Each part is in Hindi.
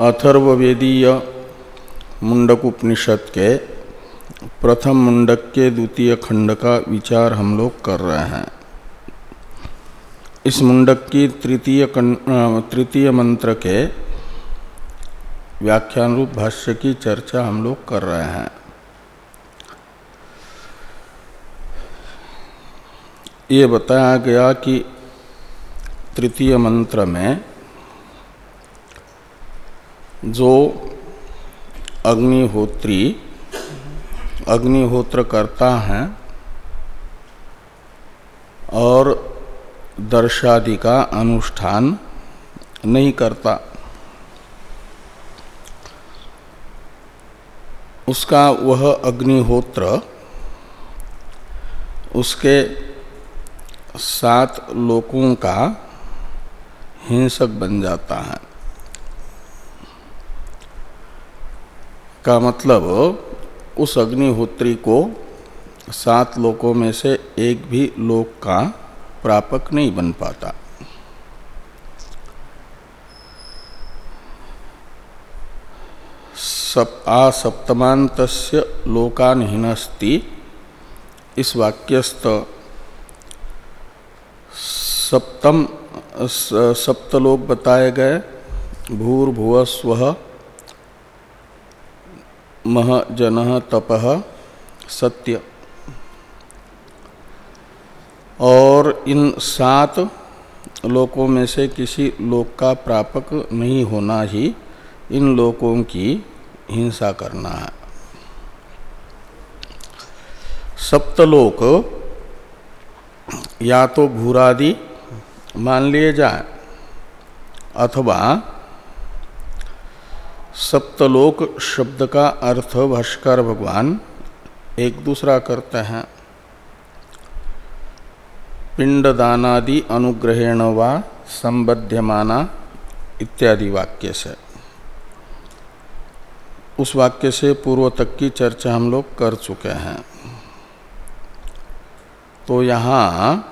अथर्ववेदीय मुंडक उपनिषद के प्रथम मुंडक के द्वितीय खंड का विचार हम लोग कर रहे हैं। इस मुंडक की तृतीय तृतीय मंत्र के व्याख्यान रूप भाष्य की चर्चा हम लोग कर रहे हैं। ये बताया गया कि तृतीय मंत्र में जो अग्निहोत्री अग्निहोत्र करता है और दर्शादि का अनुष्ठान नहीं करता। उसका वह अग्निहोत्र, उसके सात लोकों का हिंसक बन जाता है। का मतलब उस अग्निहोत्री को सात लोकों में से एक भी लोक का प्रापक नहीं बन पाता। सप आ सप्तमांत लोकान हिनस्ति इस वाक्यस्थ सप्तम सप्तलोक बताए गए भूर्भुव स्व मह जन तप सत्य। और इन सात लोकों में से किसी लोक का प्रापक नहीं होना ही इन लोकों की हिंसा करना है। सप्तलोक, या तो भूरादि मान लिए जाए, अथवा सप्तलोक शब्द का अर्थ भाष्कर भगवान एक दूसरा करते हैं। पिंडदानादि अनुग्रहेण व संबध्यमाना इत्यादि वाक्य से। उस वाक्य से पूर्व तक की चर्चा हम लोग कर चुके हैं। तो यहाँ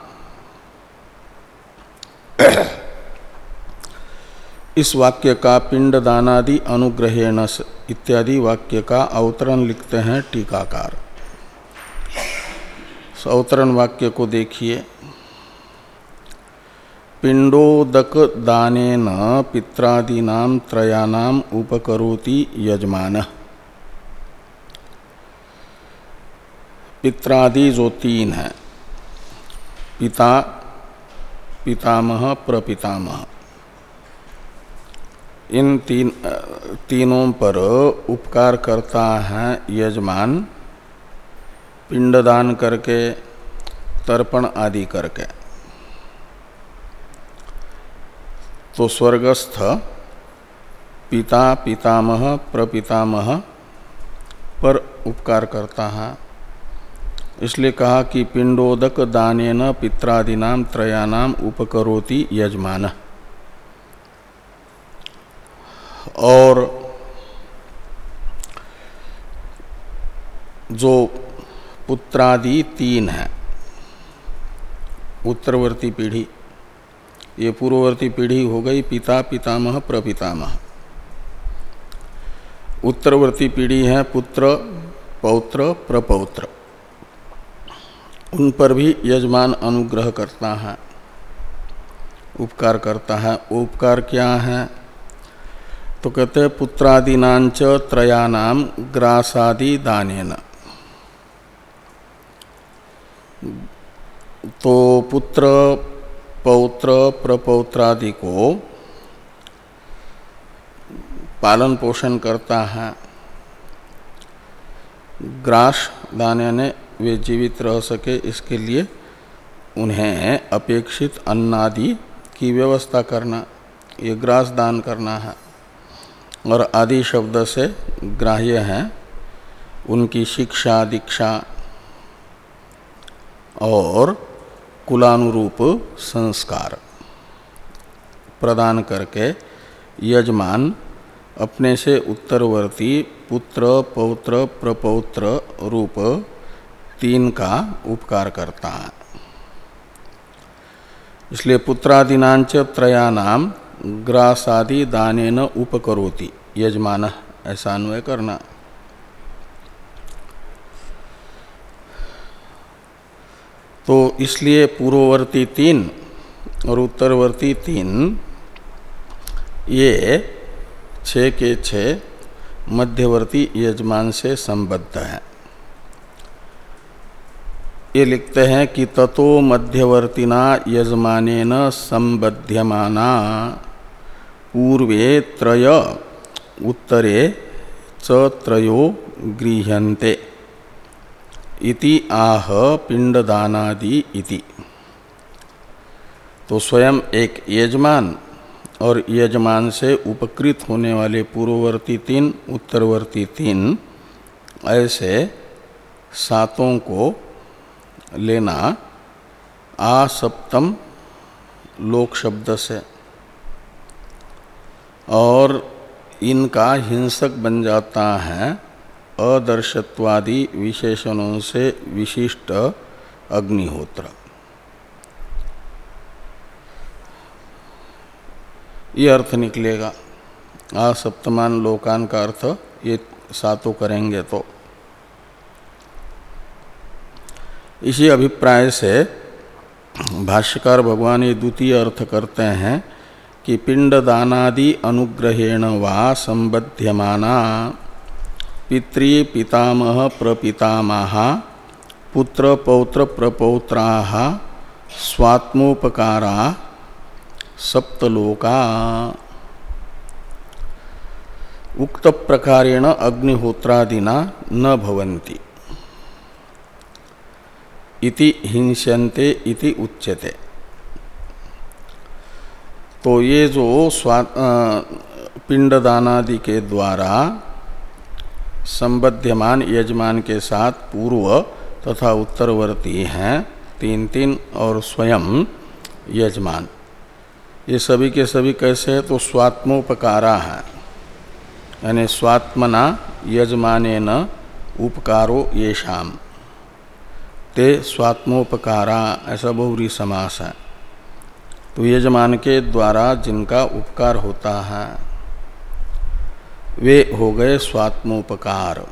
इस वाक्य का पिंड दानादि अनुग्रहेण इत्यादि वाक्य का अवतरण लिखते हैं टीकाकार। अवतरण वाक्य को देखिए। पिंडोदक दानेन पित्रादीना त्रयाणाम उपकरोति यजमान। पित्रादि जो तीन है, पिता, पितामह, प्रपितामह। इन तीन तीनों पर उपकार करता है यजमान, पिंडदान करके, तर्पण आदि करके। तो स्वर्गस्थ पिता, पितामह, प्रपितामह पर उपकार करता है। इसलिए कहा कि पिंडोदक दानेन पित्रादीनाम त्रयाणाम उपकरोति यजमान। और जो पुत्रादि तीन है उत्तरवर्ती पीढ़ी, ये पूर्ववर्ती पीढ़ी हो गई पिता, पितामह, प्रपितामह। उत्तरवर्ती पीढ़ी है पुत्र, पौत्र, प्रपौत्र। उन पर भी यजमान अनुग्रह करता है, उपकार करता है। उपकार क्या है? तो कहते हैं पुत्रादिनाच त्रयानाम ग्रासादि दानेन। तो पुत्र, पौत्र प्रपौत्रादि को पालन पोषण करता है। ग्रास दाने ने वे जीवित रह सके, इसके लिए उन्हें अपेक्षित अन्नादि की व्यवस्था करना, ये ग्रास दान करना है। और आदि शब्द से ग्राह्य हैं। उनकी शिक्षा, दीक्षा और कुलानुरूप संस्कार प्रदान करके यजमान अपने से उत्तरवर्ती पुत्र, पौत्र, प्रपौत्र रूप तीन का उपकार करता है। इसलिए पुत्रादिनाच त्रयाणाम ग्रासादि दाने न उपकरोति। यजमान ऐसा अन्वय करना। तो इसलिए पूर्ववर्ती तीन और उत्तरवर्ती तीन, ये छ के छ मध्यवर्ती यजमान से संबद्ध है। ये लिखते हैं कि ततो मध्यवर्तिना यजमान संबध्यमाना, पूर्वे त्रय उत्तरे च त्रयो इति आह पिंडदानादि इति। तो स्वयं एक यजमान और यजमान से उपकृत होने वाले पूर्ववर्ती तीन, उत्तरवर्ती तीन, ऐसे सातों को लेना आसप्तम लोक शब्द से। और इनका हिंसक बन जाता है। अदर्शत्वादि विशेषणों से विशिष्ट अग्निहोत्र। ये अर्थ निकलेगा। आ सप्तमान लोकान का अर्थ ये सातों करेंगे तो। इसी अभिप्राय से भाष्यकार भगवान ये द्वितीय अर्थ करते हैं। कि पिंड दानादि अनुग्रहेण वा संबध्यमाना पितृ पितामह प्रपितामह, पुत्र पौत्र प्रपौत्रा, स्वात्मोपकारा, सप्तलोका। उक्त प्रकारेण अग्निहोत्रादिना न भवन्ति। इति हिंस्यन्ते इति उच्यते। तो ये जो पिंडदानादि के द्वारा संबध्यमान यजमान के साथ पूर्व तथा उत्तरवर्ती हैं, तीन तीन और स्वयं यजमान। ये सभी के सभी कैसे है? तो स्वात्मोपकारा है। यानी स्वात्मना यजमान उपकारो ये शाम ते स्वात्मोपकारा, ऐसा बहुरी समास है। तो यजमान के द्वारा जिनका उपकार होता है, वे हो गए स्वात्मोपकार।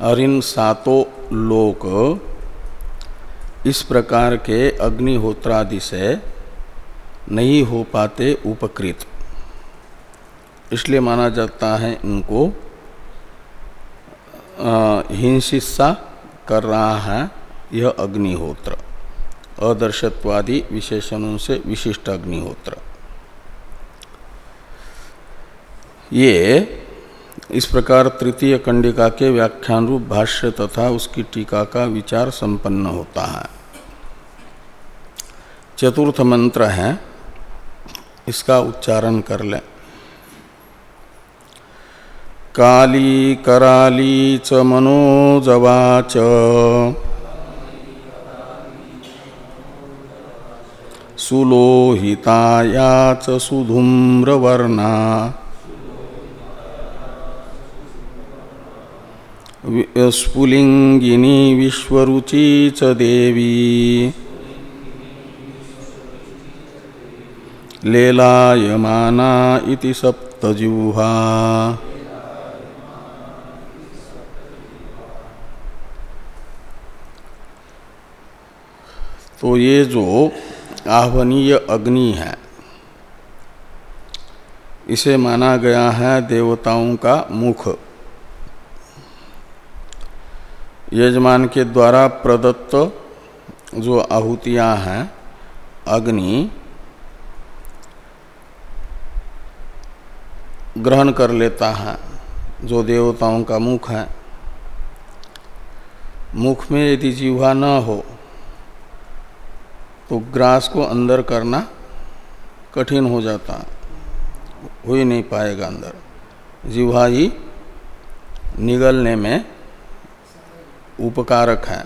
और इन सातों लोक इस प्रकार के अग्निहोत्रादि से नहीं हो पाते उपकृत। इसलिए माना जाता है इनको हिंसिस्सा कर रहा है यह अग्निहोत्र। अदर्शत्वादि विशेषणों से विशिष्ट अग्निहोत्र। ये इस प्रकार तृतीय कंडिका के व्याख्यान रूप भाष्य तथा उसकी टीका का विचार संपन्न होता है। चतुर्थ मंत्र है, इसका उच्चारण कर लें। काली कराली च मनोजवा सुलोहिताया च सुधूम्रवर्णा स्फुलिंगिनी विश्वरुचि च देवी। लेलायमाना इति सप्तजिह्वा। तो ये जो आह्वनीय अग्नि है। इसे माना गया है देवताओं का मुख। यजमान के द्वारा प्रदत्त जो आहुतियाँ हैं, अग्नि, ग्रहण कर लेता है, जो देवताओं का मुख है। मुख में यदि जीवा न हो तो ग्रास को अंदर करना कठिन हो जाता हो। ही नहीं पाएगा अंदर। जीवा ही निगलने में उपकारक है।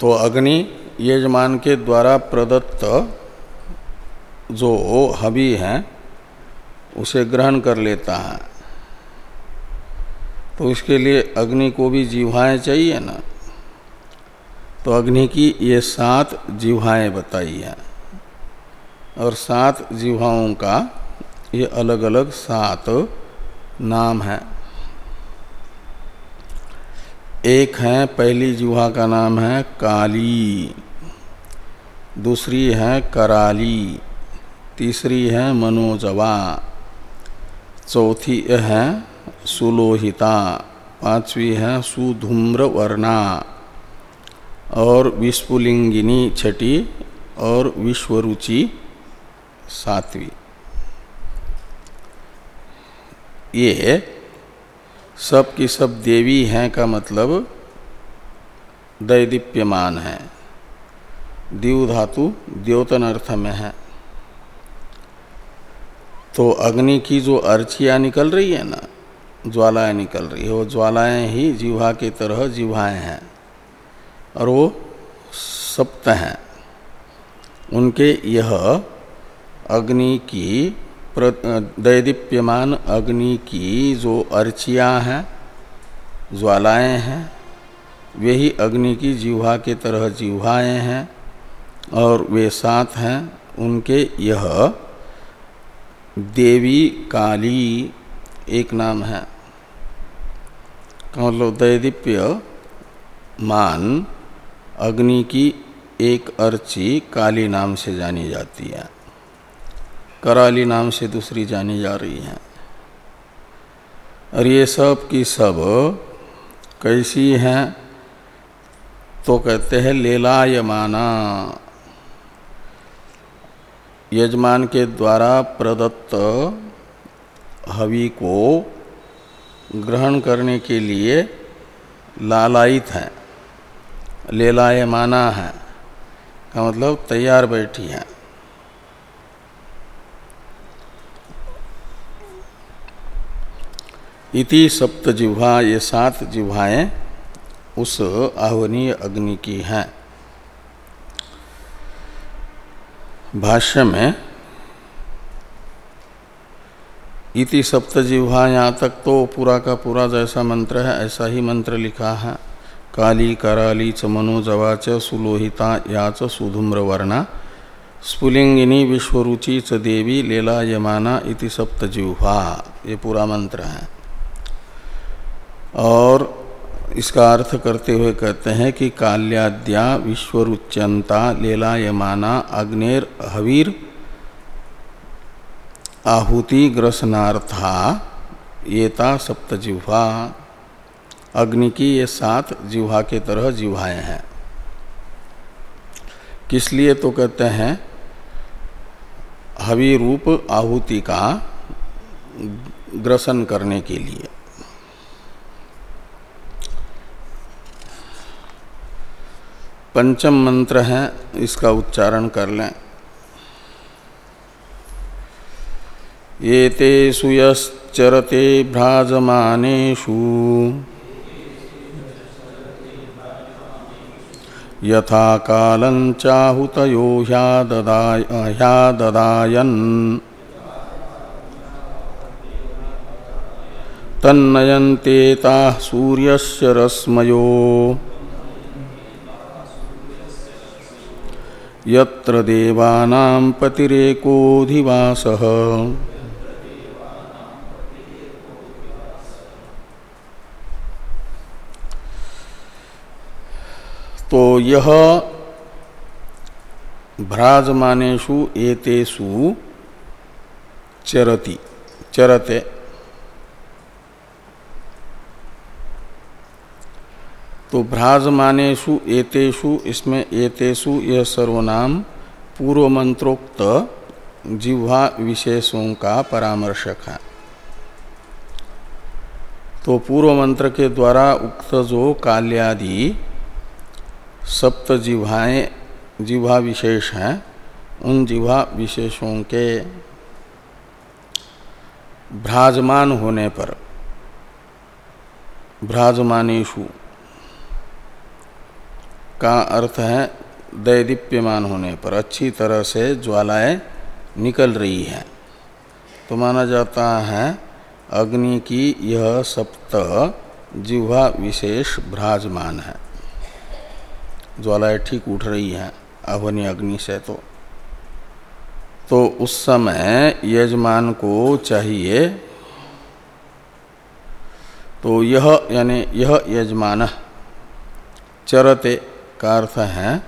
तो अग्नि यजमान के द्वारा प्रदत्त जो हबी है, उसे ग्रहण कर लेता है। तो इसके लिए अग्नि को भी जीवाएँ चाहिए ना। तो अग्नि की ये सात जिह्वाएँ बताई हैं। और सात जिह्वाओं का ये अलग अलग सात नाम है। एक है, पहली जिह्वा का नाम है काली। दूसरी है कराली। तीसरी है मनोजवा। चौथी है सुलोहिता। पांचवी है सुधूम्र वर्णा और विस्फुलिंगिनी छठी और विश्वरुचि सातवीं। ये सब की सब देवी हैं का मतलब दैदीप्यमान है। दीव धातु द्योतन अर्थ में है। तो अग्नि की जो अर्चियाँ निकल रही है ना, ज्वालाएँ निकल रही है, वो ज्वालाएँ ही जीवा की तरह जीवाएँ हैं। और वो सप्त हैं। उनके यह अग्नि की दैदीप्यमान अग्नि की जो अर्चियाँ हैं, ज्वालाएँ हैं, वे ही अग्नि की जीवा के तरह जीवाएँ हैं और वे सात हैं। उनके यह देवी काली एक नाम है। मतलब दैदीप्य मान अग्नि की एक अर्ची काली नाम से जानी जाती है। कराली नाम से दूसरी जानी जा रही है। और ये सब की सब कैसी हैं? तो कहते हैं, लेलायमाना। यजमान के द्वारा प्रदत्त हवि को ग्रहण करने के लिए लालायित है। लेलायमाना है। का मतलब तैयार बैठी है। इति सप्त जिह्वा, ये सात जिह्वाएँ उस आह्वनीय अग्नि की हैं। भाष्य में, इति सप्त जिह्वा यहाँ तक तो पूरा का पूरा जैसा मंत्र है, ऐसा ही मंत्र लिखा है। काली, कराली च मनोजवा च सुलोहिता च सुधूम्र वर्णा स्फुलिंगिनी विश्वरुचि च देवी लीला यमाना इति सप्त जिह्वा ये पूरा मंत्र है। और इसका अर्थ करते हुए कहते हैं कि काल्याद्या विश्वरुच्यंता लेलायमाना, अग्नेर, हवीर, आहुति, ग्रसनार्था, येता सप्त जिह्वा अग्नि की ये सात जिह्वा के तरह जिह्वाएँ हैं। किस लिए तो कहते हैं, हवि रूप आहुति का ग्रसन करने के लिए। पंचम मंत्र है, इसका उच्चारण कर लें। ये ते सुयश्चरते भ्राजमानेषु। यथा कालंचाहुतयो ह्याददायन् तन्नयन्तेता रश्मयो। यत्र देवानां पतिरेकोधिवासः तो यह भ्राजमानेशु एतेषु चरति, चरते। तो भ्राजमानेशु एतेषु, इसमें एतेषु यह सर्वनाम पूर्व मंत्रोक्त जिह्वा विशेषों का परामर्शक है। तो पूर्व मंत्र के द्वारा उक्त जो काल्यादि सप्त जिह्वाएँ जिह्वा विशेष हैं। उन जिह्वा विशेषों के भ्राजमान होने पर भ्राजमानेशु का अर्थ है दैदीप्यमान होने पर, अच्छी तरह से ज्वालाएँ निकल रही हैं। तो माना जाता है, अग्नि की यह सप्त जिह्वा विशेष भ्राजमान है। ज्वालाएँ ठीक उठ रही हैं, अवनी अग्नि से तो। तो उस समय यजमान को चाहिए तो यह, यानी यह यजमान, चरते का अर्थ है,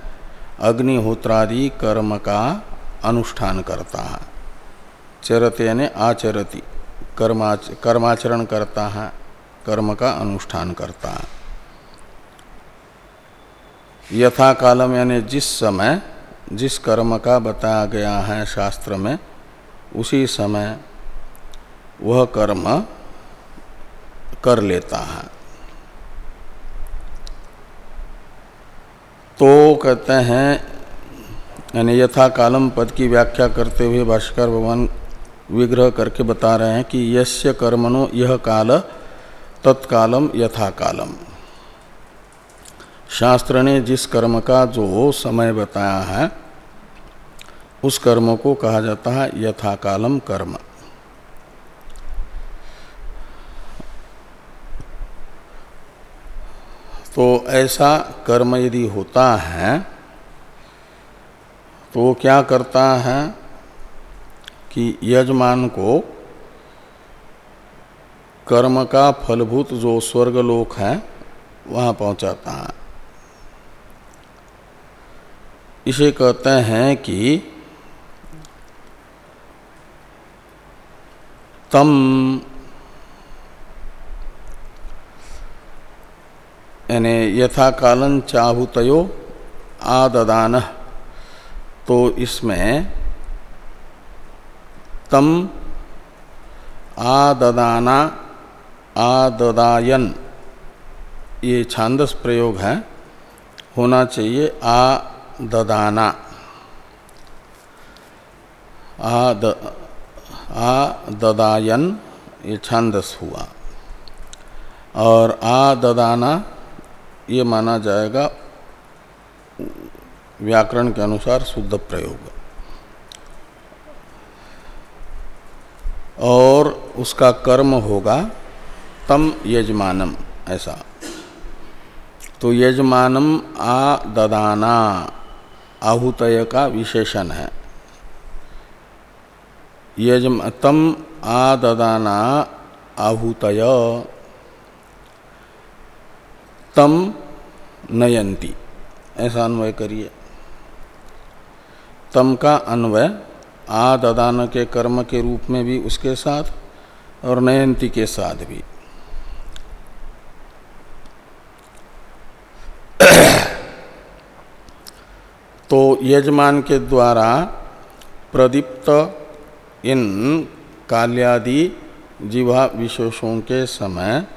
अग्निहोत्रादि कर्म का अनुष्ठान करता है। चरते यानी आचरती, कर्माच, कर्माचरण करता है, कर्म का अनुष्ठान करता है। यथा कालम यानी जिस समय, जिस कर्म का बताया गया है शास्त्र में, उसी समय वह कर्म कर लेता है। तो कहते हैं, यानी यथा कालम पद की व्याख्या करते हुए भाष्कर भगवान विग्रह करके बता रहे हैं कि यस्य कर्मणो यह काल तत्कालम यथा कालम शास्त्र ने जिस कर्म का जो समय बताया है, उस कर्म को कहा जाता है यथाकालम कर्म। तो ऐसा कर्म यदि होता है तो वो क्या करता है कि यजमान को कर्म का फलभूत जो स्वर्गलोक है, वहाँ पहुँचाता है। इसे कहते हैं कि तम यानी यथा कालन चाहुतयो आददान। तो इसमें तम आददाना, आददायन, ये छांदस प्रयोग है, होना चाहिए आ ददाना। आ द, आ ददायन, ये छांदस हुआ। और आ ददाना, ये माना जाएगा व्याकरण के अनुसार शुद्ध प्रयोग। और उसका कर्म होगा तम यजमानम, ऐसा। तो यजमानम आ ददाना। आहुतय का विशेषण है। यजम तम आददाना आहुतय। तम नयंती। ऐसा अन्वय करिए। तम का अन्वय आददान के कर्म के रूप में भी उसके साथ और नयंती के साथ भी। तो यजमान के द्वारा प्रदीप्त इन काल्यादि जीवा विशेषों के समय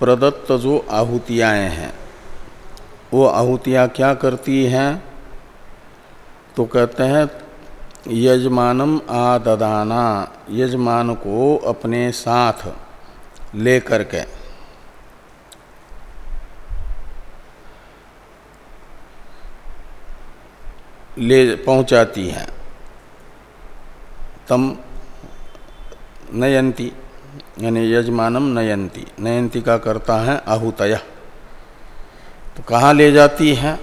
प्रदत्त जो आहुतियाँ हैं। वो आहुतियाँ क्या करती हैं? तो कहते हैं, यजमानम आददाना, यजमान को अपने साथ ले करके ले पहुंचाती हैं। तम नयंती, यानी यजमानम नयंती। नयंती का करता है आहुतय। तो कहाँ ले जाती हैं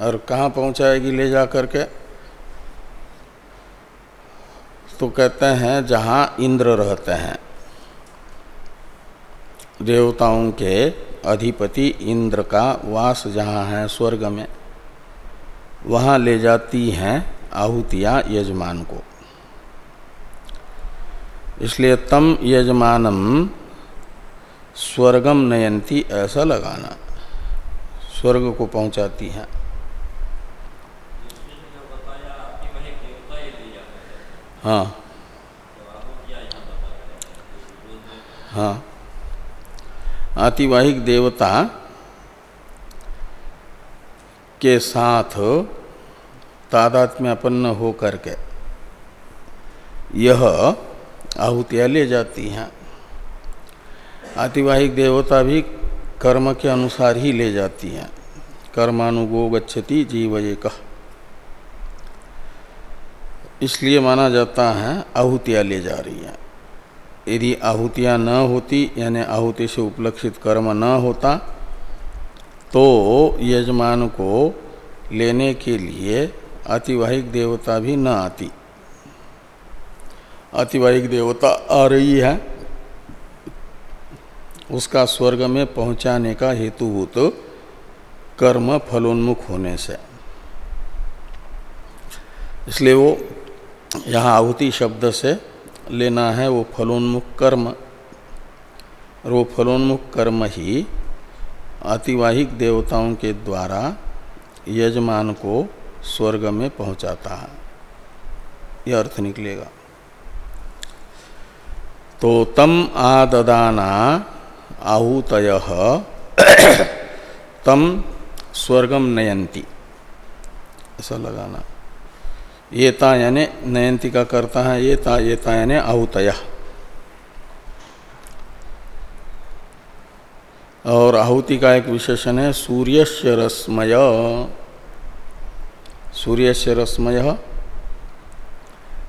और कहाँ पहुंचाएगी ले जा करके तो कहते हैं, जहाँ इंद्र रहते हैं। देवताओं के अधिपति इंद्र का वास जहाँ है स्वर्ग में। वहाँ ले जाती हैं आहुतियाँ यजमान को। इसलिए तम यजमानम स्वर्गम नयंती ऐसा लगाना। स्वर्ग को पहुंचाती हैं। हाँ। हाँ। आतिवाहिक देवता के साथ तादात्म्यपन्न हो करके यह आहुतियाँ ले जाती हैं। आतिवाहिक देवता भी कर्म के अनुसार ही ले जाती हैं। कर्मानुगो गच्छति जीव एक। इसलिए माना जाता है, आहुतियाँ ले जा रही हैं। यदि आहुतियाँ न होती, यानी आहुति से उपलक्षित कर्म न होता तो यजमान को लेने के लिए अतिवाहिक देवता भी न आती। अतिवाहिक देवता आ रही है। उसका स्वर्ग में पहुँचाने का हेतुभूत कर्म फलोन्मुख होने से। इसलिए वो यहाँ आहुति शब्द से लेना है वो फलोन्मुख कर्म। और वो फलोन्मुख कर्म ही अतिवाहिक देवताओं के द्वारा यजमान को स्वर्ग में पहुंचाता है। यह अर्थ निकलेगा। तो तम आददाना आहूतय, तम स्वर्गम नयंती ऐसा लगाना। ये ता यानी नयंती का करता है, ये ता ये ता यानी आहूतय। और आहुति का एक विशेषण है, सूर्यस्य रश्मय। सूर्यस्य रश्मय,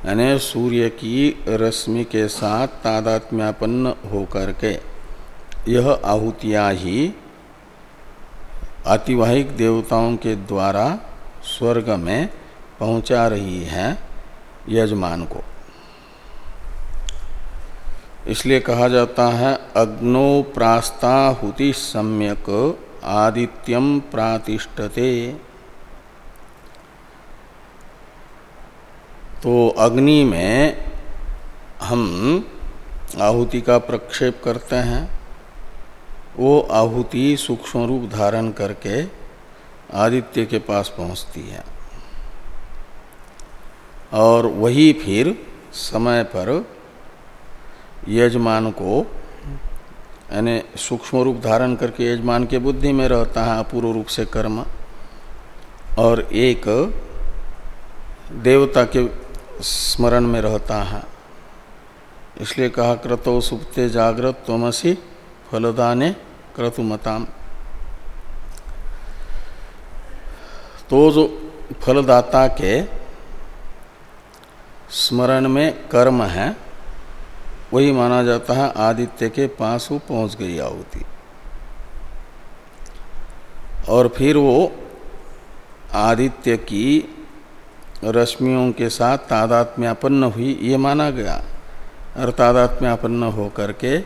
यानी सूर्य की रश्मि के साथ तादात्म्यापन्न होकर के, यह आहुतियाँ ही अतिवाहिक देवताओं के द्वारा स्वर्ग में पहुँचा रही हैं यजमान को। इसलिए कहा जाता है, अग्नो प्रास्ताहुति सम्यक आदित्यम प्रातिष्ठते। तो अग्नि में हम आहुति का प्रक्षेप करते हैं। वो आहुति सूक्ष्म रूप धारण करके आदित्य के पास पहुँचती है। और वही फिर समय पर यजमान को, यानी सूक्ष्म रूप धारण करके यजमान के बुद्धि में रहता है अपूर्व रूप से कर्म, और एक देवता के स्मरण में रहता है। इसलिए कहा, क्रतो सुप्ते जागृत तमसी फलदाने क्रतुमताम। तो जो फलदाता के स्मरण में कर्म है वही माना जाता है, आदित्य के पास वो पहुँच गई आहुति। और फिर वो आदित्य की रश्मियों के साथ तादात्म्यापन्न हुई, ये माना गया। और तादात्म्यापन्न होकर के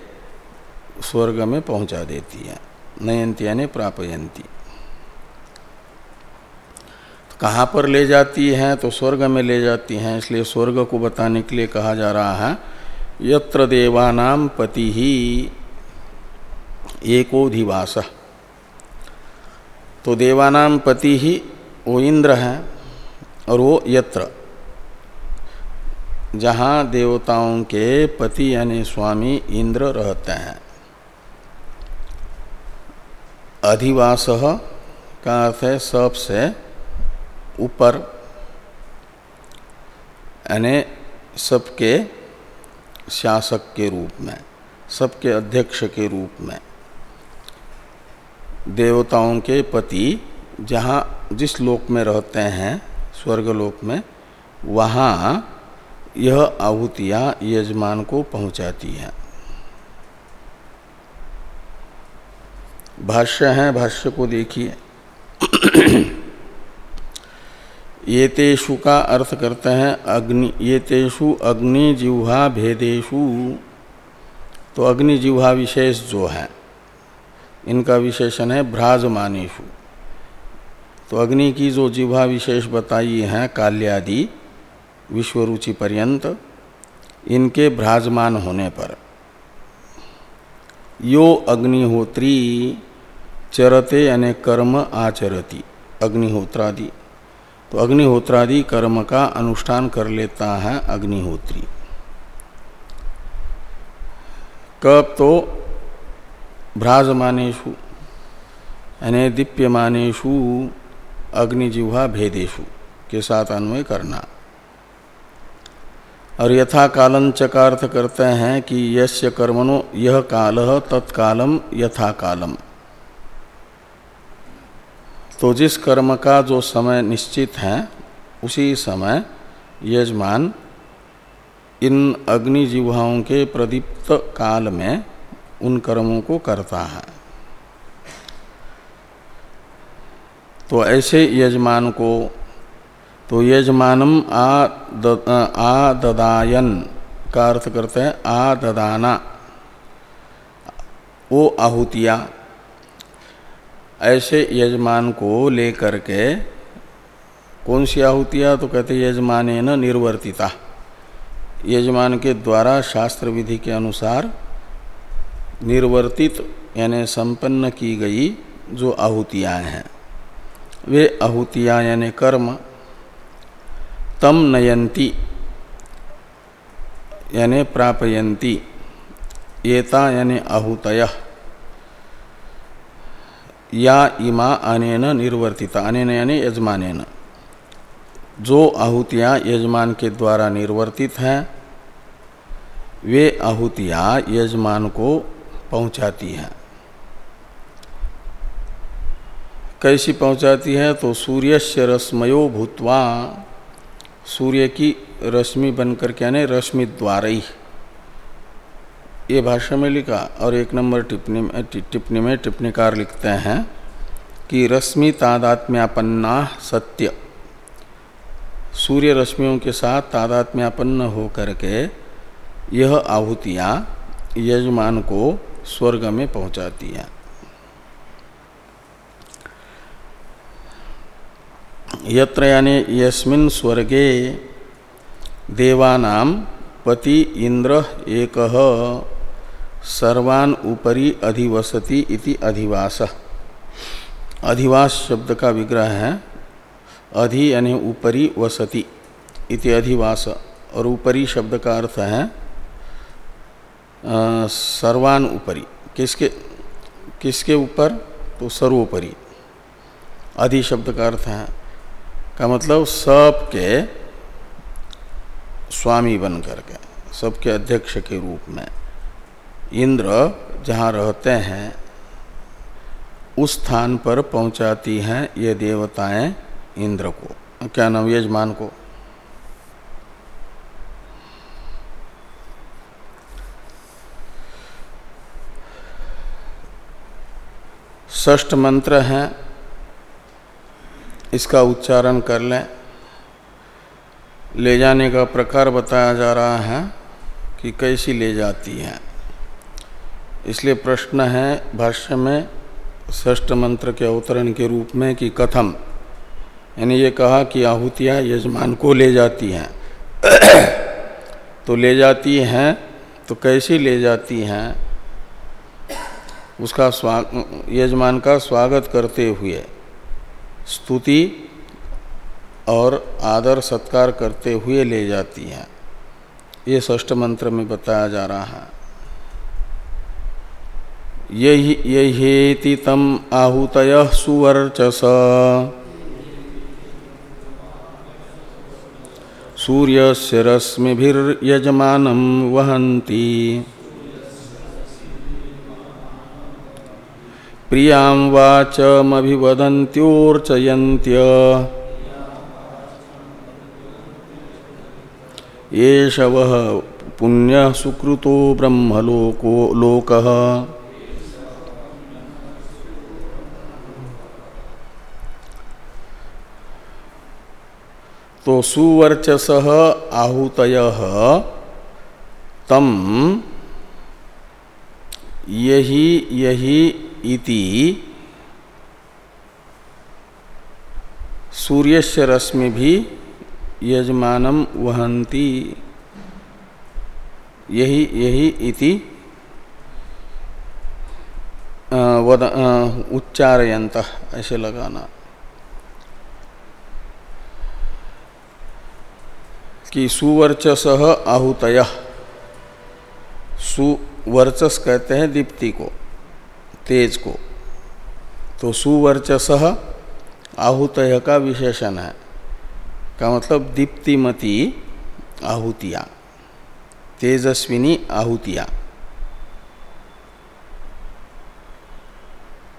स्वर्ग में पहुँचा देती है, नयंती यानी प्रापयंती। तो कहाँ पर ले जाती हैं? तो स्वर्ग में ले जाती हैं, इसलिए स्वर्ग को बताने के लिए कहा जा रहा है यत्र देवानाम पति ही एकोधिवास तो देवानाम पति ही वो इंद्र है और वो यत्र। जहाँ देवताओं के पति यानी स्वामी इंद्र रहते हैं। अधिवास का अर्थ है सबसे ऊपर, यानी सबके शासक के रूप में, सबके अध्यक्ष के रूप में, देवताओं के पति जहाँ जिस लोक में रहते हैं, स्वर्गलोक में, वहाँ यह आहुतियाँ यजमान को पहुँचाती हैं। भाष्य हैं, भाष्य को देखिए। ये तेषु का अर्थ करते हैं अग्नि ये तेषु अग्नि जिह्वा भेदेशु तो अग्नि जिह्वा विशेष जो है, इनका विशेषण है भ्राजमानेशु तो अग्नि की जो जिह्वा विशेष बताई है, काल्यादि, विश्वरुचि पर्यंत, इनके भ्राजमान होने पर। यो अग्निहोत्री चरते यानी कर्म आचरती, अग्निहोत्रादि। तो अग्निहोत्रादि कर्म का अनुष्ठान कर लेता है अग्निहोत्री। कब तो भ्राजमानेशु यानी दीप्यमानेशु अग्निजिह्वा भेदेशु के साथ अन्वय करना। और यथा कालन चकार्थ करते हैं कि यस्य कर्मणो यह काल तत्कालम यथा कालम। तो जिस कर्म का जो समय निश्चित है, उसी समय यजमान इन अग्निजिह्वाओं के प्रदीप्त काल में उन कर्मों को करता है। तो ऐसे यजमान को तो यजमानम ददायन का अर्थ करते हैं, आ ददाना, वो आहुतिया। ऐसे यजमान को लेकर के कौन सी आहुतिया तो कहते यजमान न निर्वर्तिता। यजमान के द्वारा शास्त्र विधि के अनुसार निर्वर्तित यानी संपन्न की गई जो आहुतियाँ हैं, वे आहुतियाँ यानी कर्म तम नयंती यानी प्रापयंती, एता यानी आहुतय। या इमा अनेन निर्वर्तिता, अनेन यानी यजमानेन। जो आहुतियाँ यजमान के द्वारा निर्वर्तित हैं, वे आहुतियाँ यजमान को पहुँचाती हैं। कैसी पहुँचाती हैं? तो सूर्य से रश्मयो भूतवा, सूर्य की रश्मि बनकर के यानी रश्मि द्वारा। ही ये भाषा में लिखा, और एक नंबर टिप्पणी में टिप्पणी में टिप्पणीकार लिखते हैं कि रश्मि तादात्म्यापन्ना सत्य। सूर्य रश्मियों के साथ तादात्म्यापन्न हो करके यह आहुतियाँ यजमान को स्वर्ग में पहुँचाती हैं। यत्र यानी यस्मिन स्वर्गे देवानाम पति इंद्र एक। सर्वान उपरि अधिवसति इति अधिवास। अधिवास शब्द का विग्रह है, अधि यानी ऊपरी वसति इति अधिवास, और ऊपरी शब्द का अर्थ है सर्वान ऊपरी किसके किसके ऊपर? तो सर्वोपरि। अधि शब्द का अर्थ है, का मतलब सबके स्वामी बन करके सबके अध्यक्ष के रूप में। इंद्र जहाँ रहते हैं, उस स्थान पर पहुँचाती हैं ये देवताएँ इंद्र को। क्या नाम यजमान को? ष्ठ मंत्र हैं, इसका उच्चारण कर लें। ले जाने का प्रकार बताया जा रहा है कि कैसी ले जाती है। इसलिए प्रश्न है भाष्य में ष्ठ मंत्र के अवतरण के रूप में कि कथम? यानी ये कहा कि आहुतियाँ यजमान को ले जाती हैं। तो ले जाती हैं तो कैसी ले जाती हैं? उसका स्वाग यजमान का स्वागत करते हुए स्तुति और आदर सत्कार करते हुए ले जाती हैं। ये ष्ठ मंत्र में बताया जा रहा है। यही तम आहूतय सुवर्चस। सूर्य से रश्मिर्यजमान वहंती प्रियाँ वाचमभिवदन्त्योर्चयन्त्य। एष वः पुण्यः सुकृतो ब्रह्मलोको लोकः। तो सुवर्चस आहूतय। तम यही यही इति सूर्यस्य रश्मि भी यजमानम वहंती यही यही इति उच्चारयंत ऐसे लगाना। कि सुवर्चस आहुतय। सुवर्चस कहते हैं दीप्ति को, तेज को। तो सुवर्चस आहुतय का विशेषण है। का मतलब दीप्तिमती आहुतियाँ, तेजस्विनी आहुतियाँ।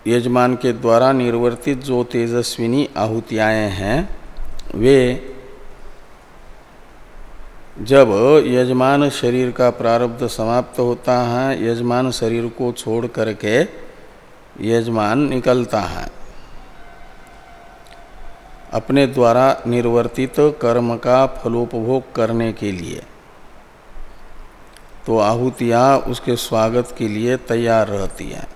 यजमान के द्वारा निर्वर्तित जो तेजस्विनी आहुतियाएँ हैं, वे जब यजमान शरीर का प्रारब्ध समाप्त होता है, यजमान शरीर को छोड़ करके यजमान निकलता है। अपने द्वारा निर्वर्तित कर्म का फलोपभोग करने के लिए। तो आहुतियाँ उसके स्वागत के लिए तैयार रहती हैं।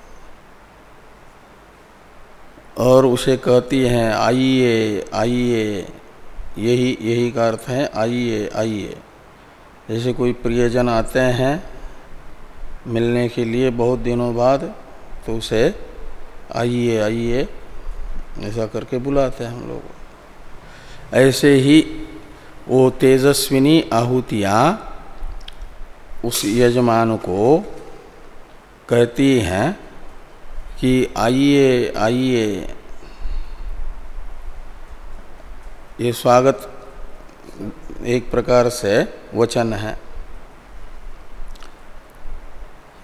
और उसे कहती हैं, आइए आइए, यही यही का अर्थ है, आइए आइए। जैसे कोई प्रियजन आते हैं मिलने के लिए बहुत दिनों बाद तो उसे आइए आइए, ऐसा करके बुलाते हैं हम लोग। ऐसे ही वो तेजस्विनी आहुतियाँ उस यजमान को कहती हैं कि आइए आइए। ये स्वागत एक प्रकार से वचन है।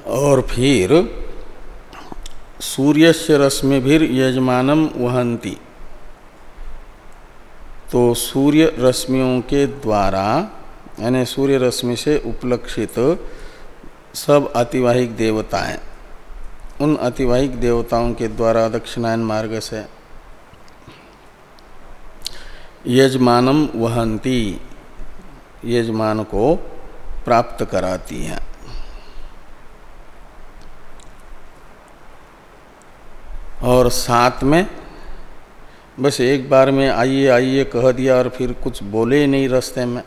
और फिर सूर्य से रश्मि भी यजमानम वहंती। तो सूर्य रश्मियों के द्वारा, यानी सूर्य रश्मि से उपलक्षित सब अतिवाहिक देवताएँ, उन अतिवाहिक देवताओं के द्वारा दक्षिणायन मार्ग से यजमानम वहंती। यजमान को प्राप्त कराती हैं। और साथ में बस एक बार में आइए आइए, कह दिया और फिर कुछ बोले नहीं रास्ते में।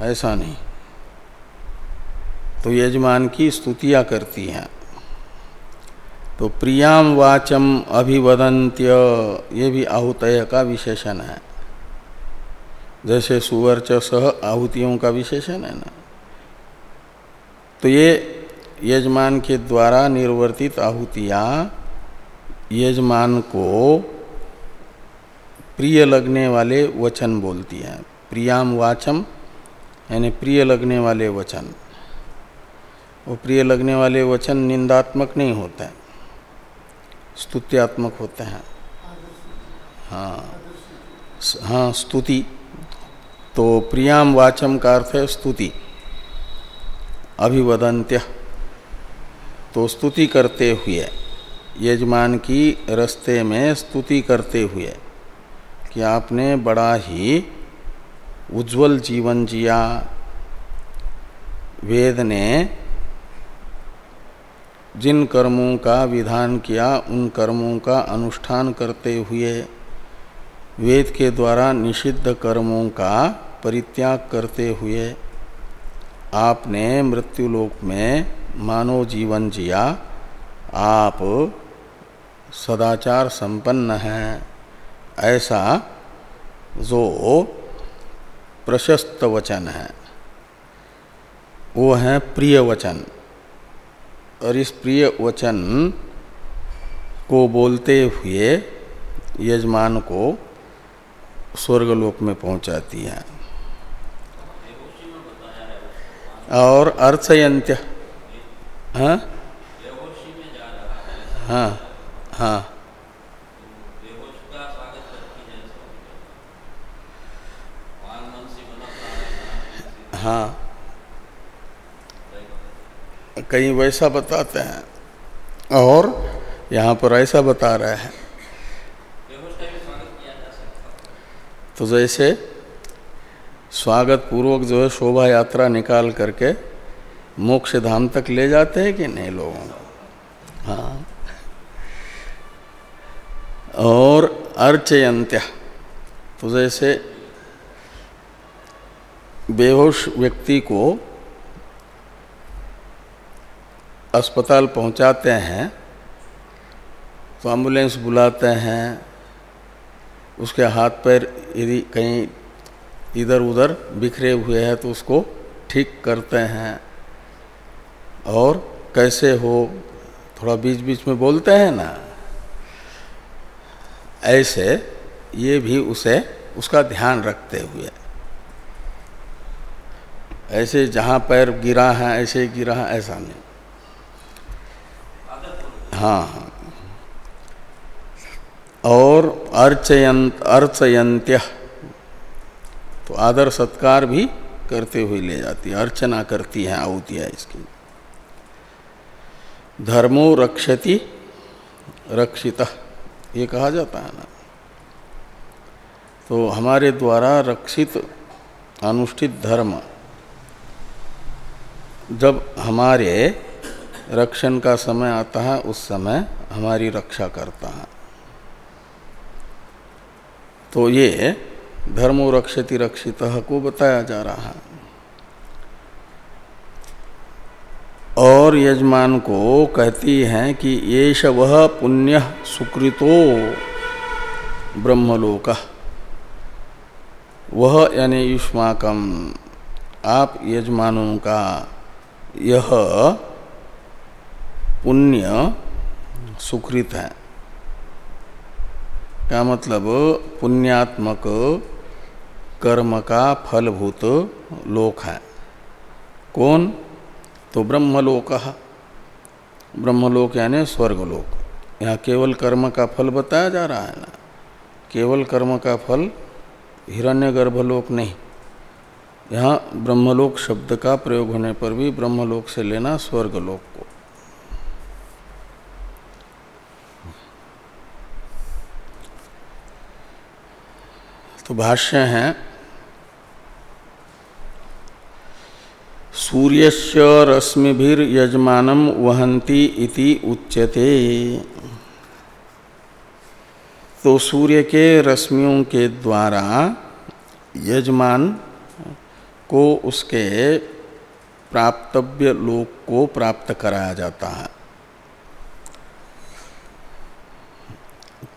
ऐसा नहीं। तो यजमान की स्तुतियाँ करती हैं। तो प्रियाम वाचम अभिवदंत्य ये भी आहुतय का विशेषण है। जैसे सुवर्च सह आहुतियों का विशेषण है ना। तो ये यजमान के द्वारा निर्वर्तित आहुतियाँ, यजमान को प्रिय लगने वाले वचन बोलती हैं। प्रियाम वाचम, यानी प्रिय लगने वाले वचन। वो प्रिय लगने वाले वचन निंदात्मक नहीं होते हैं, स्तुत्यात्मक होते हैं। हाँ हाँ स्तुति। तो प्रियाम वाचम का अर्थ है स्तुति। अभिवदंत्य तो स्तुति करते हुए, यजमान की रस्ते में स्तुति करते हुए, कि आपने बड़ा ही उज्जवल जीवन जिया। वेद ने जिन कर्मों का विधान किया, उन कर्मों का अनुष्ठान करते हुए, वेद के द्वारा निषिद्ध कर्मों का परित्याग करते हुए आपने मृत्युलोक में मानव जीवन जिया। आप सदाचार संपन्न हैं। ऐसा जो प्रशस्त वचन है। वो है प्रिय वचन। और इस प्रिय वचन को बोलते हुए यजमान को स्वर्गलोक में पहुंचाती है। और अर्थयंत्य हाँ? हाँ हाँ। हाँ। कहीं वैसा बताते हैं। और यहाँ पर ऐसा बता रहे हैं। तो जैसे स्वागत पूर्वक जो है शोभा यात्रा निकाल करके मोक्ष धाम तक ले जाते हैं कि नहीं लोगों को? हाँ। और अर्चयंत्य तो जैसे बेहोश व्यक्ति को अस्पताल पहुंचाते हैं तो एंबुलेंस बुलाते हैं, उसके हाथ पैर यदि कहीं इधर उधर बिखरे हुए हैं तो उसको ठीक करते हैं। और कैसे हो? थोड़ा बीच बीच में बोलते हैं ना। ऐसे ये भी उसे, उसका ध्यान रखते हुए। ऐसे जहाँ पैर गिरा है, ऐसे गिरा है, ऐसा नहीं। हाँ हाँ। और अर्चयंत, अर्चयंत्य। तो आदर सत्कार भी करते हुए ले जाती है, अर्चना करती है आहुतिया इसकी। धर्मो रक्षति, रक्षित, ये कहा जाता है ना। तो हमारे द्वारा रक्षित, अनुष्ठित धर्म, जब हमारे रक्षण का समय आता है, उस समय हमारी रक्षा करता है। तो ये धर्मो रक्षति रक्षित, को बताया जा रहा है। और यजमान को कहती हैं कि ये वह पुण्य सुकृतो ब्रह्मलोक। वह यानी युष्माकम आप यजमानों का यह पुण्य सुकृत है। क्या मतलब? पुण्यात्मक कर्म का फलभूत लोक है। कौन? तो ब्रह्मलोक ब्रह्मलोक यानी स्वर्गलोक। यहाँ केवल कर्म का फल बताया जा रहा है ना? केवल कर्म का फल हिरण्य गर्भलोक नहीं। यहाँ ब्रह्मलोक शब्द का प्रयोग होने पर भी ब्रह्मलोक से लेना स्वर्गलोक को। तो भाष्य है सूर्यस्य रश्मिभिर्यजमानम वहंती इति उच्यते। तो सूर्य के रश्मियों के द्वारा यजमान को उसके प्राप्तव्य लोक को प्राप्त कराया जाता है।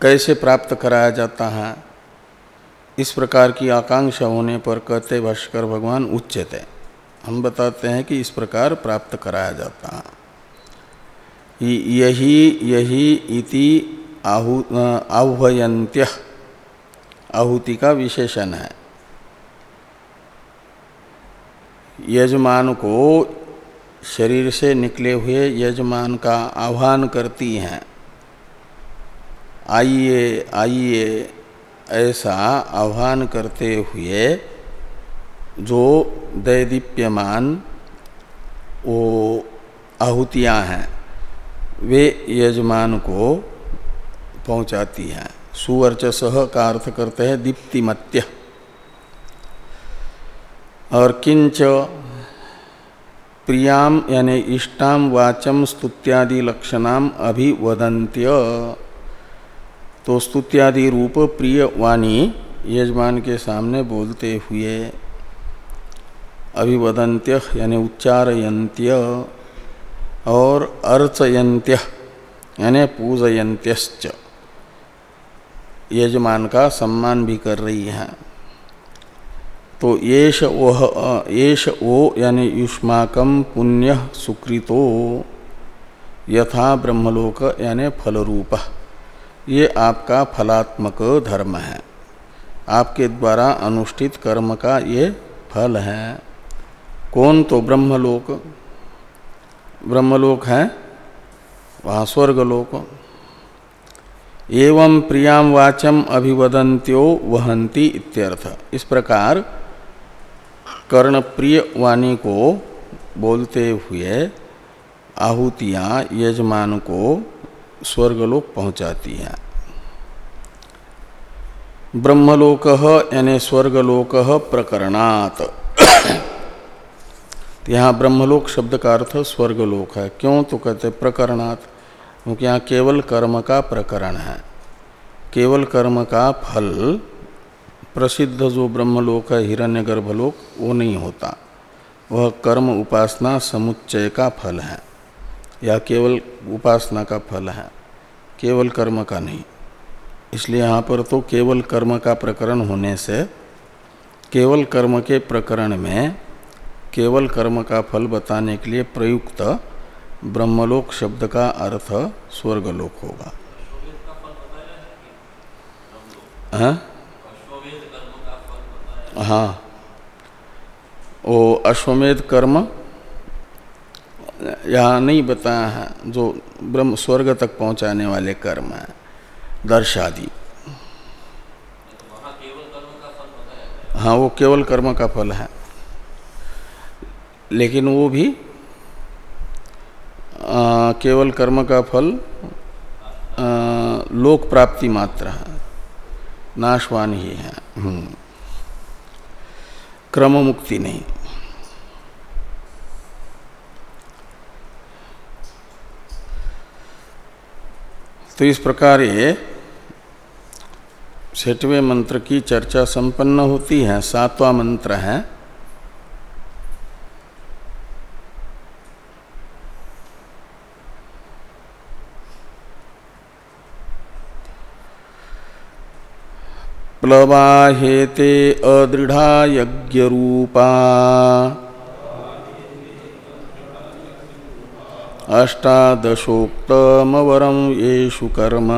कैसे प्राप्त कराया जाता है? इस प्रकार की आकांक्षा होने पर कहते भाष्कर भगवान उच्चते हम बताते हैं कि इस प्रकार प्राप्त कराया जाता है। यही यही इति आहु आह्वयंत्य आहुति का विशेषण है। यजमान को शरीर से निकले हुए यजमान का आह्वान करती हैं। आइए आइए, ऐसा आह्वान करते हुए जो दैदीप्यमान वो आहुतियाँ हैं। वे यजमान को पहुँचाती हैं। सुवर्चसह का अर्थ करते हैं दीप्तिमत्य। और किंच प्रियाम यानी इष्टाम वाचम स्तुत्यादि लक्षणाम अभिवदंत्य तो स्तुत्यादि रूप प्रिय वाणी यजमान के सामने बोलते हुए अभिवदंत्य यानी उच्चारयंत्य और अर्चयंत्य यानी पूजयंत्यश्च यजमान का सम्मान भी कर रही हैं। तो येष वह येष ओ यानी युष्माकम पुण्य सुकृतो, यथा ब्रह्मलोक, यानी फलरूप। ये आपका फलात्मक धर्म है। आपके द्वारा अनुष्ठित कर्म का ये फल है। कौन तो ब्रह्मलोक? ब्रह्मलोक है, वहाँ स्वर्गलोक। एवं प्रियाम वाचम अभिवदंत्यो वहंती इत्यर्थ। इस प्रकार कर्णप्रिय वाणी को बोलते हुए आहुतियाँ, यजमान को स्वर्गलोक पहुँचाती हैं। ब्रह्मलोक यानी स्वर्गलोक प्रकरणात। यहाँ ब्रह्मलोक शब्द का अर्थ स्वर्गलोक है। क्यों? तो कहते प्रकरणात, क्योंकि यहाँ केवल कर्म का प्रकरण है। केवल कर्म का फल प्रसिद्ध जो ब्रह्मलोक है हिरण्य गर्भलोक वो नहीं होता। वह कर्म उपासना समुच्चय का फल है। या केवल उपासना का फल है, केवल कर्म का नहीं। इसलिए यहाँ पर तो केवल कर्म का प्रकरण होने से, केवल कर्म के प्रकरण में केवल कर्म का फल बताने के लिए प्रयुक्त ब्रह्मलोक शब्द का अर्थ स्वर्गलोक होगा। हाँ? हाँ। वो अश्वमेध कर्म, यहाँ नहीं बताया है, जो ब्रह्म स्वर्ग तक पहुँचाने वाले कर्म है दर्श आदि हाँ वो केवल कर्म का फल है। लेकिन वो भी आ, केवल कर्म का फल आ, लोक प्राप्ति मात्र है नाशवान ही है। हम्म। क्रम मुक्ति नहीं। तो इस प्रकार ये छठवें मंत्र की चर्चा संपन्न होती है सातवां मंत्र है। प्लवाहेते अदृढ़ा यज्ञ रूपा येषु कर्म।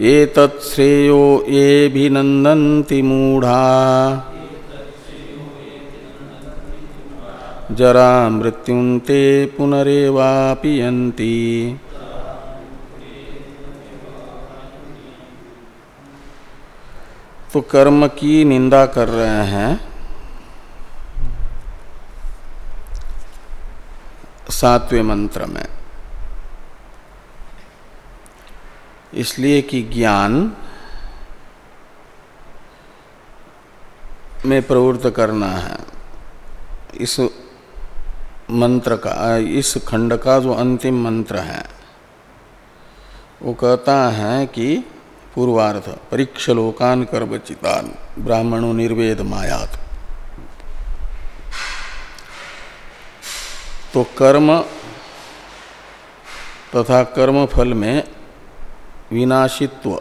एतत्श्रेयो येभिनन्दन्ति मूढ़ा। जरा मृत्युन्ते पुनरेवापियन्ति। तो कर्म की निंदा कर रहे हैं। सातवें मंत्र में। इसलिए कि ज्ञान में प्रवृत्त करना है। इस मंत्र का, इस खंड का जो अंतिम मंत्र है, वो कहता है कि पूर्वार्थ परीक्ष लोकान कर्मचितान ब्राह्मणों निर्वेद मायात। तो कर्म तथा कर्म फल में विनाशित्व,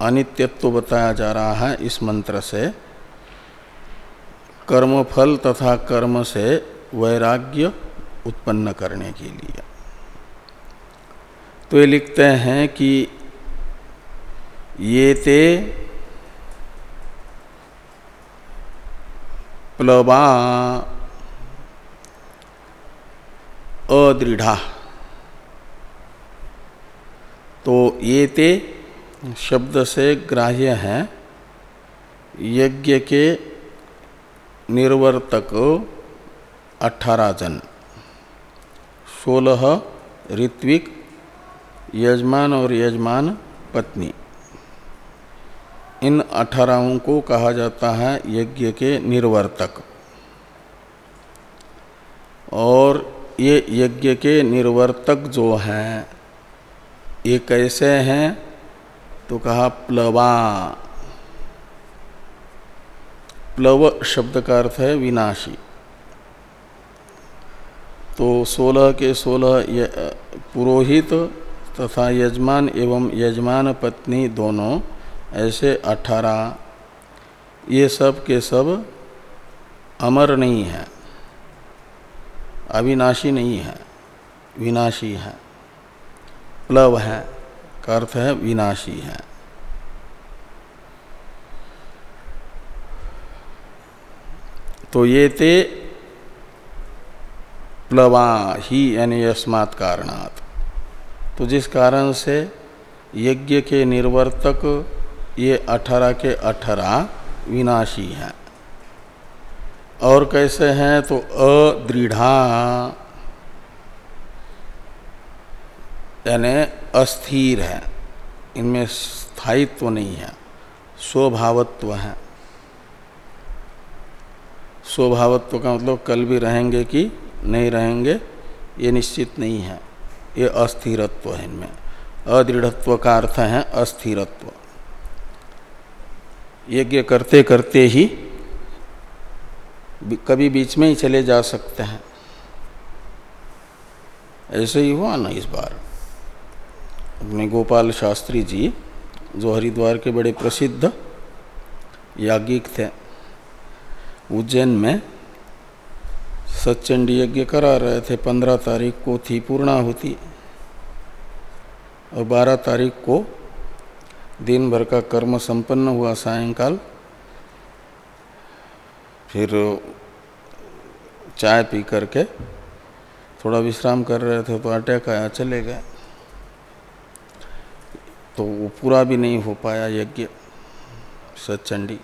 अनित्यत्व बताया जा रहा है इस मंत्र से। कर्म फल तथा कर्म से वैराग्य उत्पन्न करने के लिए। तो ये लिखते हैं कि ये ते प्लवा अदृढ़ा। तो ये ते शब्द से ग्राह्य है यज्ञ के निर्वर्तक अठारह जन। सोलह ऋत्विक, यजमान और यजमान पत्नी। इन अठारहों को कहा जाता है यज्ञ के निर्वर्तक। और ये यज्ञ के निर्वर्तक जो हैं, ये कैसे हैं? तो कहा प्लवा। प्लव शब्द का अर्थ है विनाशी। तो सोलह के सोलह पुरोहित तथा यजमान एवं यजमान पत्नी दोनों ऐसे अठारह, ये सब के सब अमर नहीं है, अविनाशी नहीं है, विनाशी है। प्लव है, का अर्थ है विनाशी है। तो ये ते प्लवा ही यानी अस्मात् कारणात्। तो जिस कारण से यज्ञ के निर्वर्तक ये अठारह के अठारह विनाशी हैं। और कैसे हैं तो अदृढ़ा। यानी अस्थिर है। इनमें स्थायित्व नहीं है, स्वभावत्व है। स्वभावत्व का मतलब कल भी रहेंगे कि नहीं रहेंगे, ये निश्चित नहीं है। ये अस्थिरत्व है इनमें। अदृढ़त्व का अर्थ है अस्थिरत्व। यज्ञ करते करते ही कभी बीच में ही चले जा सकते हैं। ऐसे ही हुआ ना इस बार। अपने गोपाल शास्त्री जी जो हरिद्वार के बड़े प्रसिद्ध याज्ञिक थे, उज्जैन में सच्चंडी यज्ञ करा रहे थे। पंद्रह तारीख को थी पूर्णाहुति और बारह तारीख को दिन भर का कर्म संपन्न हुआ सायंकाल। फिर चाय पी करके थोड़ा विश्राम कर रहे थे तो अटैक आया, चले गए। तो वो पूरा भी नहीं हो पाया यज्ञ सचंडी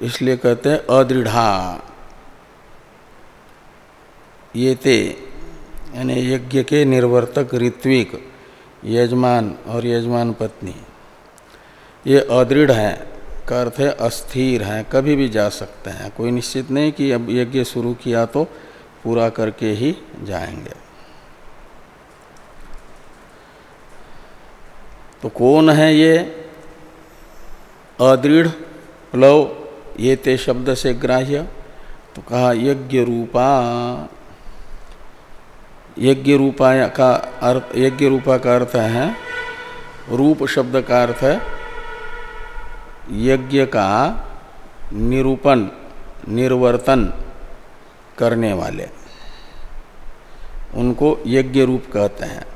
इसलिए कहते हैं, अदृढ़ा। ये ते, यानी यज्ञ के निर्वर्तक ऋत्विक। यजमान और यजमान पत्नी। ये अदृढ़ है, का अर्थ है अस्थिर है, कभी भी जा सकते हैं। कोई निश्चित नहीं कि अब यज्ञ शुरू किया तो पूरा करके ही जाएँगे। तो कौन है ये? अदृढ़, प्लव, ये ते शब्द से ग्राह्य। तो कहा यज्ञ रूपा यज्ञ रूपा का अर्थ, यज्ञ रूपा का अर्थ है, रूप शब्द का अर्थ है, यज्ञ का निरूपण, निर्वर्तन करने वाले। उनको यज्ञ रूप कहते हैं।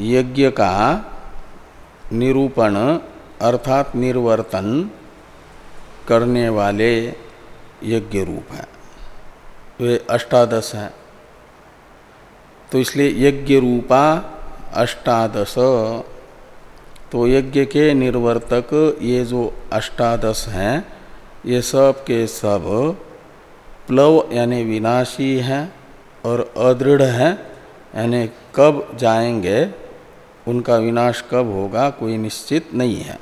यज्ञ का निरूपण अर्थात निर्वर्तन करने वाले यज्ञ रूप हैं। वे अष्टादश हैं। तो इसलिए यज्ञ रूपा अष्टादश। तो यज्ञ के निर्वर्तक ये जो अष्टादश हैं, ये सब के सब प्लव यानी विनाशी हैं और अदृढ़ हैं, यानी कब जाएँगे, उनका विनाश कब होगा, कोई निश्चित नहीं है।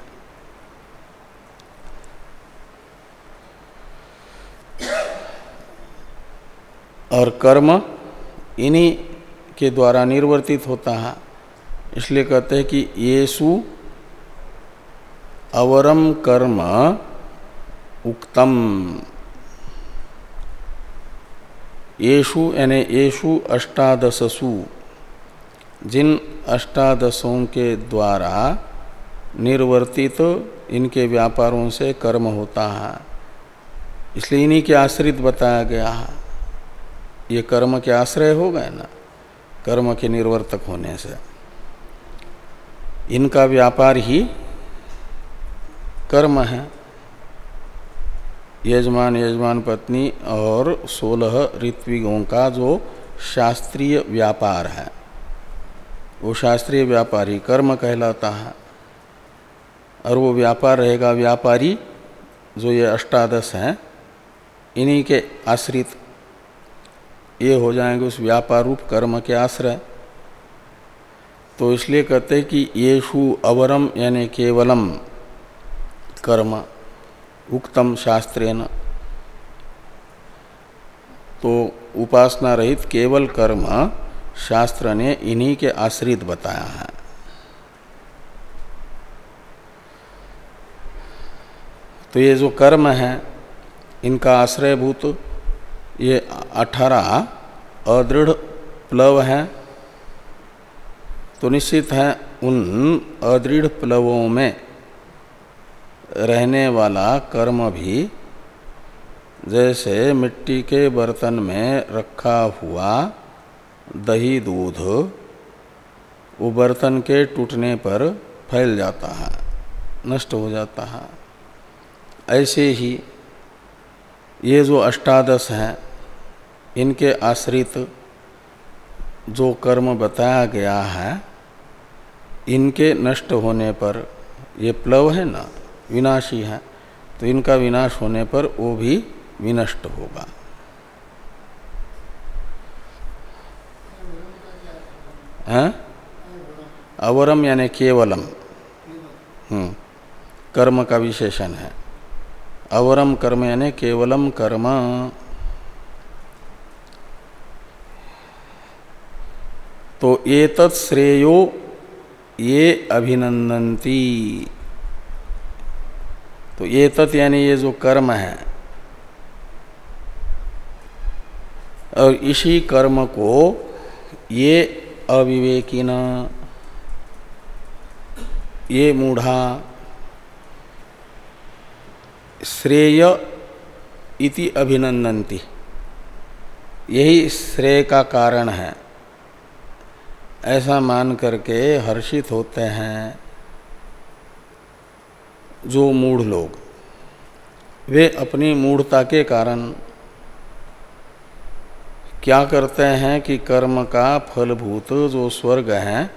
और कर्म, इन्हीं के द्वारा निर्वर्तित होता है। इसलिए कहते हैं कि येसु अवरम कर्म उक्तम। येषु यानी येषु अष्टादशसु, जिन अष्टादशों के द्वारा निर्वर्तित इनके व्यापारों से कर्म होता है। इसलिए इन्हीं के आश्रित बताया गया है। ये कर्म के आश्रय हो गए ना? कर्म के निर्वर्तक होने से। इनका व्यापार ही कर्म है। यजमान यजमान पत्नी और सोलह ऋत्विगों का जो शास्त्रीय व्यापार है, वो शास्त्रीय व्यापारी कर्म कहलाता है। और वो व्यापार रहेगा, व्यापारी जो ये अष्टादश हैं, इन्हीं के आश्रित ये हो जाएँगे उस व्यापार रूप कर्म के आश्रय। तो इसलिए कहते हैं कि येषु अवरम यानी केवलम कर्म उक्तम शास्त्रेण। तो उपासना रहित केवल कर्म शास्त्र ने इन्हीं के आश्रित बताया है। तो ये जो कर्म है, इनका आश्रयभूत ये अठारह अदृढ़ प्लव हैं तो निश्चित है उन अदृढ़ प्लवों में रहने वाला कर्म भी जैसे मिट्टी के बर्तन में रखा हुआ दही दूध, वो बर्तन के टूटने पर फैल जाता है, नष्ट हो जाता है। ऐसे ही ये जो अष्टादश हैं इनके आश्रित जो कर्म बताया गया है, इनके नष्ट होने पर ये प्लव है ना, विनाशी है तो इनका विनाश होने पर वो भी विनष्ट होगा। हैं? अवरम यानी केवलम। हम्म कर्म का विशेषण है। अवरम कर्म यानी केवलम कर्म। तो ये तत्श्रेयो ये अभिनंदंती तो ये तत् यानी ये जो कर्म है, और इसी कर्म को ये अविवेकिन, ये मूढ़ा, श्रेय इति अभिनंदंती यही श्रेय का कारण है। ऐसा मान करके हर्षित होते हैं जो मूढ़ लोग। वे अपनी मूढ़ता के कारण क्या करते हैं कि कर्म का फलभूत जो स्वर्ग है,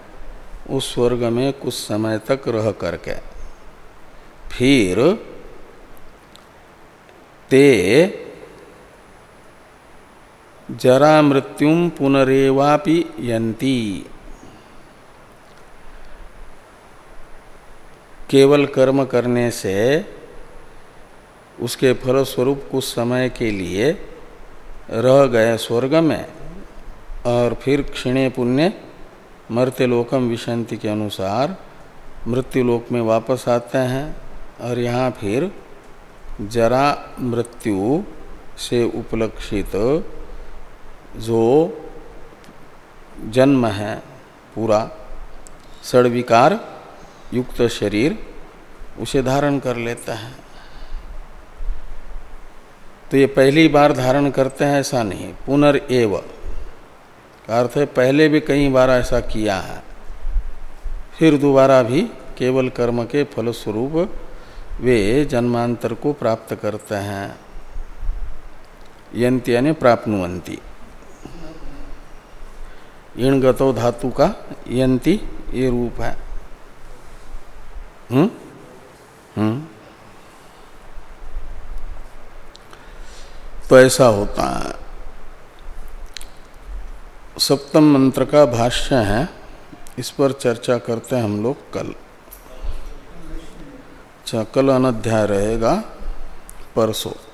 उस स्वर्ग में कुछ समय तक रह करके। फिर ते जरा मृत्युम पुनरेवापि यंती केवल कर्म करने से उसके फलस्वरूप कुछ समय के लिए रह गए स्वर्ग में और फिर क्षीणे पुण्य मरते लोकम विशंति के अनुसार मृत्यु लोक में वापस आते हैं और यहाँ फिर जरा मृत्यु से उपलक्षित जो जन्म है पूरा सड़विकार युक्त शरीर उसे धारण कर लेता है। तो ये पहली बार धारण करते हैं, ऐसा नहीं। पुनर्एव का अर्थ है, पहले भी कई बार ऐसा किया है। फिर दोबारा भी केवल कर्म के फलस्वरूप वे जन्मांतर को प्राप्त करते हैं। यंत यानी प्राप्नुवंती इणगतो धातु का यंती ये रूप है। हम्म हुँ? तो ऐसा होता है। सप्तम मंत्र का भाष्य है। इस पर चर्चा करते हैं हम लोग कल। अच्छा कल अनध्याय रहेगा, परसों।